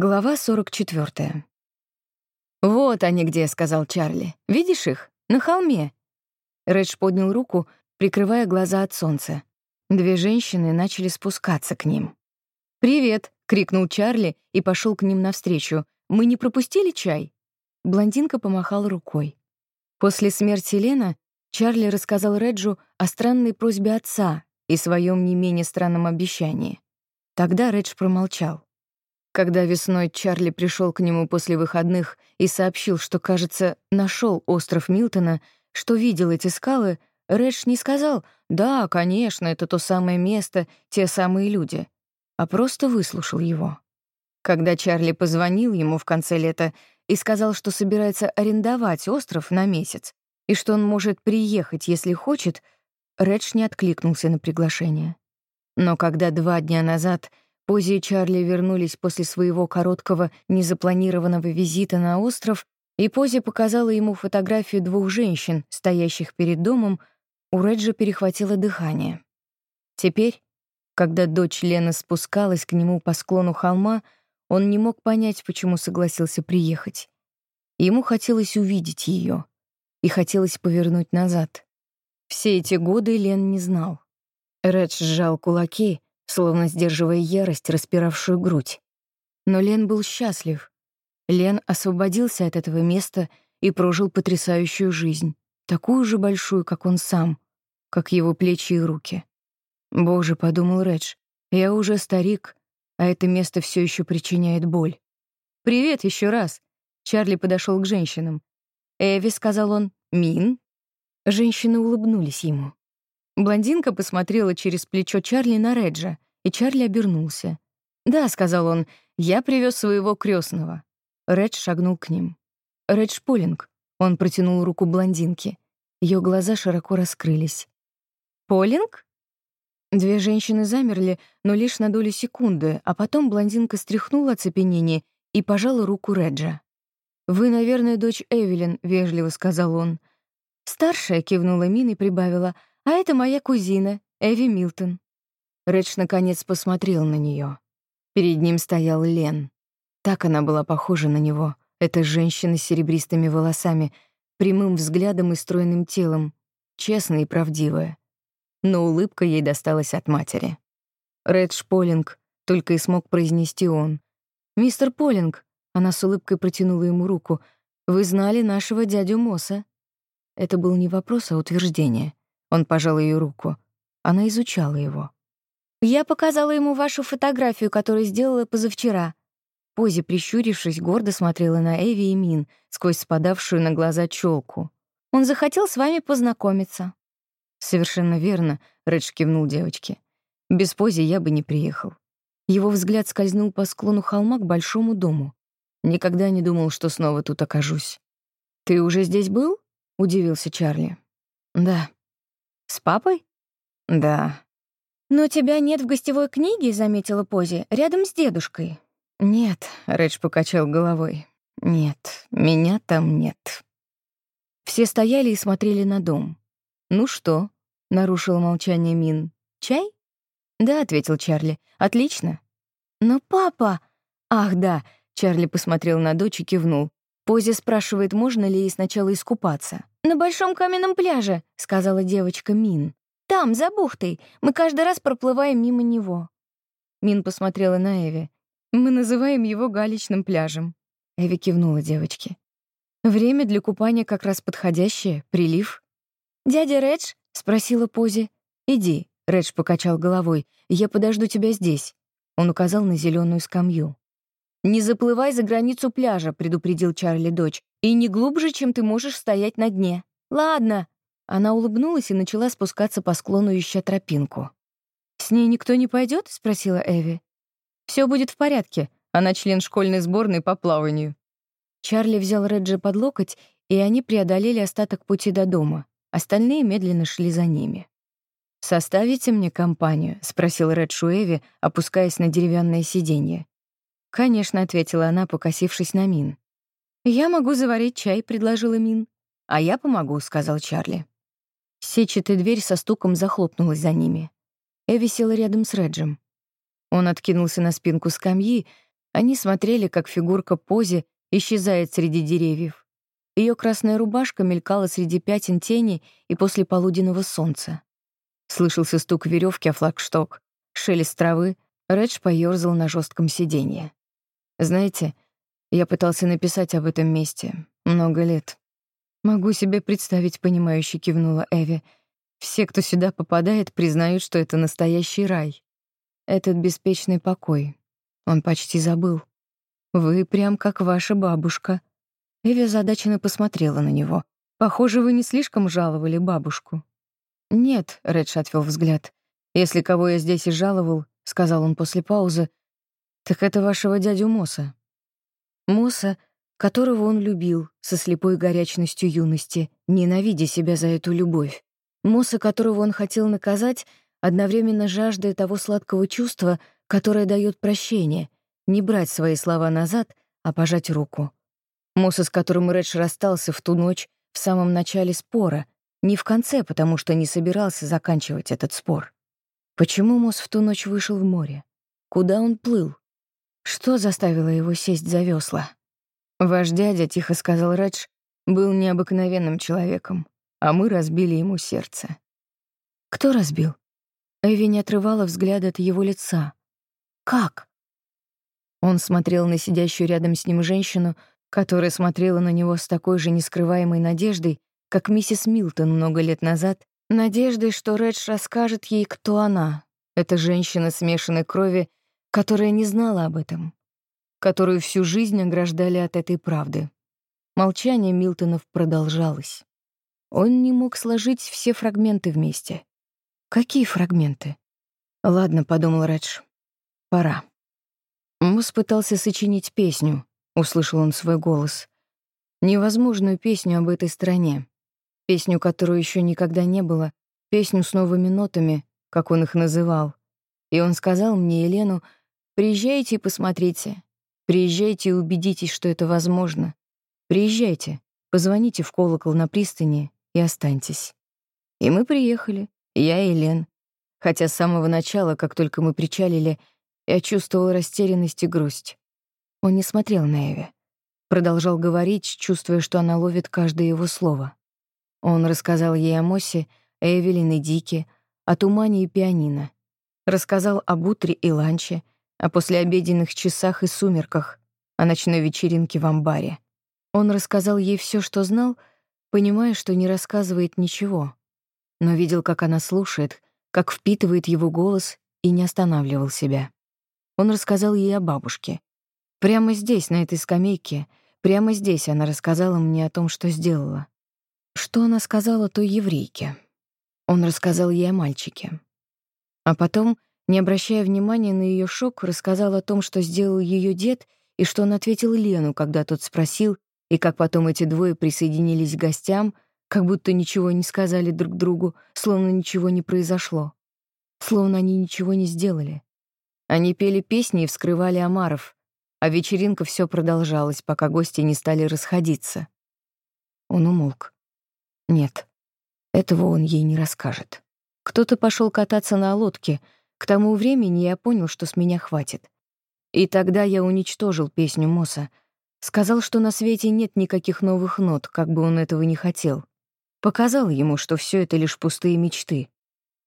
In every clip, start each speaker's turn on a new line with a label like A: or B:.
A: Глава 44. «Вот они где», — сказал Чарли. «Видишь их? На холме». Редж поднял руку, прикрывая глаза от солнца. Две женщины начали спускаться к ним. «Привет!» — крикнул Чарли и пошел к ним навстречу. «Мы не пропустили чай?» Блондинка помахала рукой. После смерти Лена Чарли рассказал Реджу о странной просьбе отца и своем не менее странном обещании. Тогда Редж промолчал. Когда весной Чарли пришел к нему после выходных и сообщил, что, кажется, нашел остров Милтона, что видел эти скалы, Редж не сказал «Да, конечно, это то самое место, те самые люди», а просто выслушал его. Когда Чарли позвонил ему в конце лета и сказал, что собирается арендовать остров на месяц и что он может приехать, если хочет, Редж не откликнулся на приглашение. Но когда два дня назад — Пози и Чарли вернулись после своего короткого, незапланированного визита на остров, и Пози показала ему фотографию двух женщин, стоящих перед домом, у Реджа перехватило дыхание. Теперь, когда дочь Лены спускалась к нему по склону холма, он не мог понять, почему согласился приехать. Ему хотелось увидеть ее и хотелось повернуть назад. Все эти годы Лен не знал. Редж сжал кулаки — словно сдерживая ярость, распиравшую грудь. Но Лен был счастлив. Лен освободился от этого места и прожил потрясающую жизнь, такую же большую, как он сам, как его плечи и руки. «Боже», — подумал Редж, — «я уже старик, а это место все еще причиняет боль». «Привет еще раз», — Чарли подошел к женщинам. «Эви», — сказал он, — «Мин». Женщины улыбнулись ему. Блондинка посмотрела через плечо Чарли на Реджа, и Чарли обернулся. «Да», — сказал он, — «я привез своего крестного. Редж шагнул к ним. «Редж Полинг». Он протянул руку блондинке. Ее глаза широко раскрылись. «Полинг?» Две женщины замерли, но лишь на долю секунды, а потом блондинка стряхнула оцепенение и пожала руку Реджа. «Вы, наверное, дочь Эвелин», — вежливо сказал он. Старшая кивнула Мин и прибавила — а это моя кузина, Эви Милтон. Редж наконец посмотрел на нее. Перед ним стоял Лен. Так она была похожа на него, эта женщина с серебристыми волосами, прямым взглядом и стройным телом, честная и правдивая. Но улыбка ей досталась от матери. Редж Полинг только и смог произнести он. «Мистер Полинг», — она с улыбкой протянула ему руку, — «вы знали нашего дядю Мосса?» Это был не вопрос, а утверждение. Он пожал ее руку. Она изучала его. «Я показала ему вашу фотографию, которую сделала позавчера». Пози, прищурившись, гордо смотрела на Эви и Мин сквозь спадавшую на глаза челку. «Он захотел с вами познакомиться». «Совершенно верно», — Редж кивнул девочке. «Без Пози я бы не приехал». Его взгляд скользнул по склону холма к большому дому. Никогда не думал, что снова тут окажусь. «Ты уже здесь был?» — удивился Чарли. «Да», «С папой?» «Да». «Но тебя нет в гостевой книге», — заметила Пози, — «рядом с дедушкой». «Нет», — Редж покачал головой. «Нет, меня там нет». Все стояли и смотрели на дом. «Ну что?» — нарушил молчание Мин. «Чай?» «Да», — ответил Чарли. «Отлично». «Но папа...» «Ах, да», — Чарли посмотрел на дочь и кивнул. Пози спрашивает, можно ли ей сначала искупаться. «На большом каменном пляже», — сказала девочка Мин. «Там, за бухтой. Мы каждый раз проплываем мимо него». Мин посмотрела на Эви. «Мы называем его галечным пляжем». Эви кивнула девочке. «Время для купания как раз подходящее. Прилив». «Дядя Редж?» — спросила Пози. «Иди», — Редж покачал головой. «Я подожду тебя здесь». Он указал на зеленую скамью. «Не заплывай за границу пляжа», — предупредил Чарли дочь. «И не глубже, чем ты можешь стоять на дне». «Ладно». Она улыбнулась и начала спускаться по склону, ища тропинку. «С ней никто не пойдет? спросила Эви. Все будет в порядке. Она член школьной сборной по плаванию». Чарли взял Реджи под локоть, и они преодолели остаток пути до дома. Остальные медленно шли за ними. «Составите мне компанию?» — спросил Редж у Эви, опускаясь на деревянное сиденье. «Конечно», — ответила она, покосившись на Мин. «Я могу заварить чай», — предложила Мин. «А я помогу», — сказал Чарли. Сетчатая дверь со стуком захлопнулась за ними. Эви села рядом с Реджем. Он откинулся на спинку скамьи, Они смотрели, как фигурка позе исчезает среди деревьев. Ее красная рубашка мелькала среди пятен тени и после полуденного солнца. Слышался стук веревки о флагшток, шелест травы, Редж поёрзал на жестком сиденье. Знаете, я пытался написать об этом месте много лет. Могу себе представить, понимающе кивнула Эви. Все, кто сюда попадает, признают, что это настоящий рай. Этот беспечный покой. Он почти забыл. Вы прям как ваша бабушка. Эви озадаченно посмотрела на него. Похоже, вы не слишком жаловали бабушку. Нет, Редж отвел взгляд. Если кого я здесь и жаловал, сказал он после паузы, так это вашего дядю Моса. Моса, которого он любил со слепой горячностью юности, ненавидя себя за эту любовь. Моса, которого он хотел наказать, одновременно жаждая того сладкого чувства, которое дает прощение, не брать свои слова назад, а пожать руку. Моса, с которым Редж расстался в ту ночь в самом начале спора, не в конце, потому что не собирался заканчивать этот спор. Почему Мос в ту ночь вышел в море? Куда он плыл? Что заставило его сесть за весла? Ваш дядя, тихо сказал Редж, был необыкновенным человеком, а мы разбили ему сердце. Кто разбил? Эви не отрывала взгляда от его лица. Как? Он смотрел на сидящую рядом с ним женщину, которая смотрела на него с такой же нескрываемой надеждой, как миссис Милтон много лет назад надеждой, что Редж расскажет ей, кто она, эта женщина смешанной крови, которая не знала об этом, которую всю жизнь ограждали от этой правды. Молчание Милтонов продолжалось. Он не мог сложить все фрагменты вместе. Какие фрагменты? Ладно, подумал Редж. Пора. Мус пытался сочинить песню, услышал он свой голос. Невозможную песню об этой стране, песню, которую еще никогда не было, песню с новыми нотами, как он их называл. И он сказал мне, Елену, «Приезжайте и посмотрите. Приезжайте и убедитесь, что это возможно. Приезжайте, позвоните в колокол на пристани и останьтесь». И мы приехали, я и Елен. Хотя с самого начала, как только мы причалили, я чувствовал растерянность и грусть. Он не смотрел на Эви. Продолжал говорить, чувствуя, что она ловит каждое его слово. Он рассказал ей о Мосе, Эвелин и Дике, о тумане и пианино. Рассказал об утре и ланче, о послеобеденных часах и сумерках, о ночной вечеринке в амбаре. Он рассказал ей все, что знал, понимая, что не рассказывает ничего, но видел, как она слушает, как впитывает его голос и не останавливал себя. Он рассказал ей о бабушке. Прямо здесь, на этой скамейке, прямо здесь она рассказала мне о том, что сделала. Что она сказала той еврейке? Он рассказал ей о мальчике. А потом, не обращая внимания на ее шок, рассказал о том, что сделал ее дед, и что он ответил Лену, когда тот спросил, и как потом эти двое присоединились к гостям, как будто ничего не сказали друг другу, словно ничего не произошло. Словно они ничего не сделали. Они пели песни и вскрывали омаров, а вечеринка все продолжалась, пока гости не стали расходиться. Он умолк. Нет, этого он ей не расскажет. Кто-то пошел кататься на лодке. К тому времени я понял, что с меня хватит. И тогда я уничтожил песню Моса. Сказал, что на свете нет никаких новых нот, как бы он этого не хотел. Показал ему, что все это лишь пустые мечты.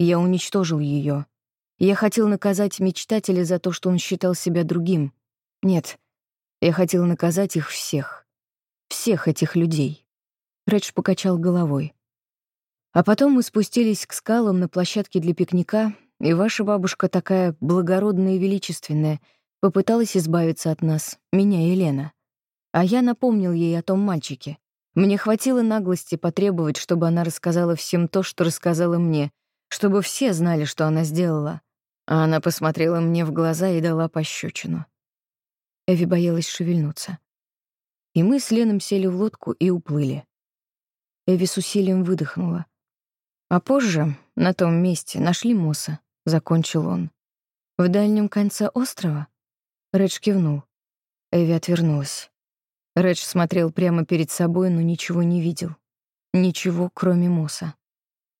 A: Я уничтожил ее. Я хотел наказать мечтателя за то, что он считал себя другим. Нет, я хотел наказать их всех. Всех этих людей. Редж покачал головой. А потом мы спустились к скалам на площадке для пикника, и ваша бабушка такая благородная и величественная попыталась избавиться от нас, меня и Лена. А я напомнил ей о том мальчике. Мне хватило наглости потребовать, чтобы она рассказала всем то, что рассказала мне, чтобы все знали, что она сделала. А она посмотрела мне в глаза и дала пощечину. Эви боялась шевельнуться. И мы с Леном сели в лодку и уплыли. Эви с усилием выдохнула. А позже, на том месте, нашли Моса, закончил он. В дальнем конце острова? Редж кивнул. Эви отвернулась. Редж смотрел прямо перед собой, но ничего не видел. Ничего, кроме Моса.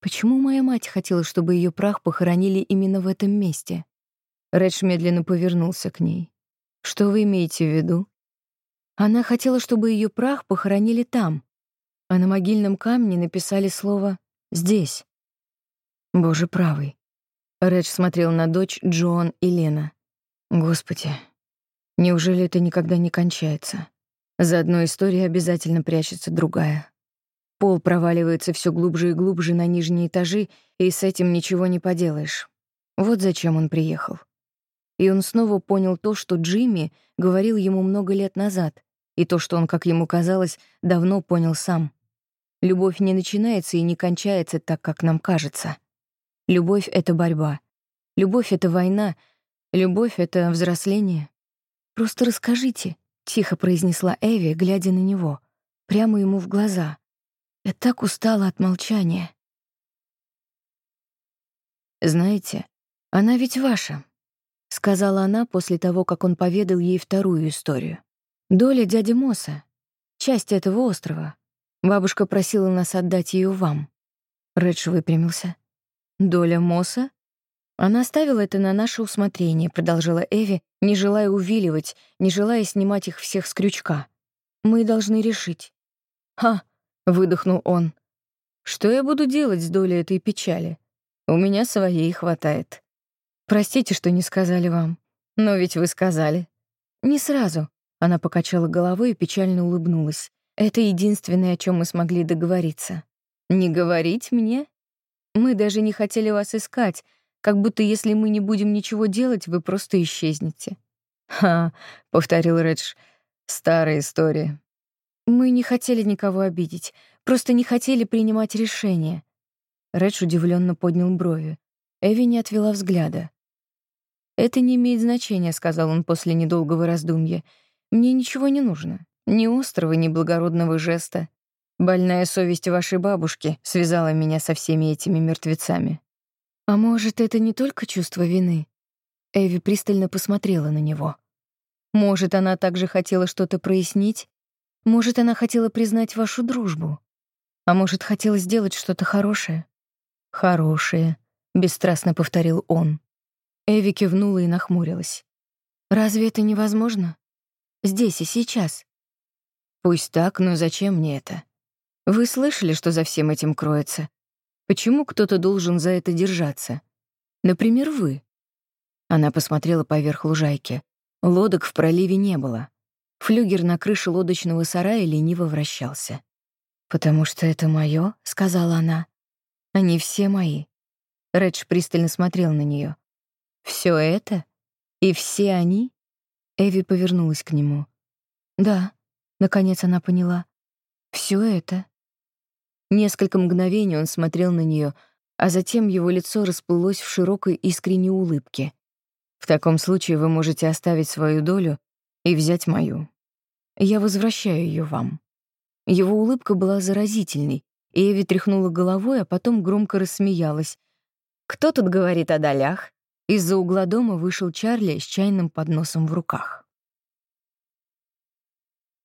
A: Почему моя мать хотела, чтобы ее прах похоронили именно в этом месте? Редж медленно повернулся к ней. Что вы имеете в виду? Она хотела, чтобы ее прах похоронили там, а на могильном камне написали слово «здесь». Боже правый. Редж смотрел на дочь Джоан и Лена. Господи, неужели это никогда не кончается? За одной историей обязательно прячется другая. Пол проваливается все глубже и глубже на нижние этажи, и с этим ничего не поделаешь. Вот зачем он приехал. И он снова понял то, что Джимми говорил ему много лет назад, и то, что он, как ему казалось, давно понял сам. Любовь не начинается и не кончается так, как нам кажется. Любовь — это борьба. Любовь — это война. Любовь — это взросление. «Просто расскажите», — тихо произнесла Эви, глядя на него, прямо ему в глаза. Я так устала от молчания. «Знаете, она ведь ваша», — сказала она после того, как он поведал ей вторую историю. «Доля дяди Моса, часть этого острова. Бабушка просила нас отдать ее вам». Редж выпрямился. «Доля Моса?» Она оставила это на наше усмотрение, продолжила Эви, не желая увиливать, не желая снимать их всех с крючка. Мы должны решить. «Ха!» — выдохнул он. «Что я буду делать с долей этой печали? У меня своей хватает. Простите, что не сказали вам. Но ведь вы сказали. Не сразу. Она покачала головой и печально улыбнулась. Это единственное, о чем мы смогли договориться. Не говорить мне? Мы даже не хотели вас искать, как будто если мы не будем ничего делать, вы просто исчезнете. «Ха», — повторил Редж, — «старая история». «Мы не хотели никого обидеть, просто не хотели принимать решения. Редж удивленно поднял брови. Эви не отвела взгляда. «Это не имеет значения», — сказал он после недолгого раздумья. «Мне ничего не нужно. Ни острова, ни благородного жеста. Больная совесть вашей бабушки связала меня со всеми этими мертвецами». «А может, это не только чувство вины?» Эви пристально посмотрела на него. «Может, она также хотела что-то прояснить? Может, она хотела признать вашу дружбу? А может, хотела сделать что-то хорошее?» «Хорошие», — бесстрастно повторил он. Эви кивнула и нахмурилась. «Разве это невозможно? Здесь и сейчас?» «Пусть так, но зачем мне это? Вы слышали, что за всем этим кроется? Почему кто-то должен за это держаться? Например, вы?» Она посмотрела поверх лужайки. Лодок в проливе не было. Флюгер на крыше лодочного сарая лениво вращался. «Потому что это моё», — сказала она. Они все мои. Редж пристально смотрел на нее. Все это? И все они? Эви повернулась к нему. Да, наконец она поняла. Все это. Несколько мгновений он смотрел на нее, а затем его лицо расплылось в широкой искренней улыбке. В таком случае вы можете оставить свою долю и взять мою. Я возвращаю ее вам. Его улыбка была заразительной, Эви тряхнула головой, а потом громко рассмеялась. «Кто тут говорит о долях?» Из-за угла дома вышел Чарли с чайным подносом в руках.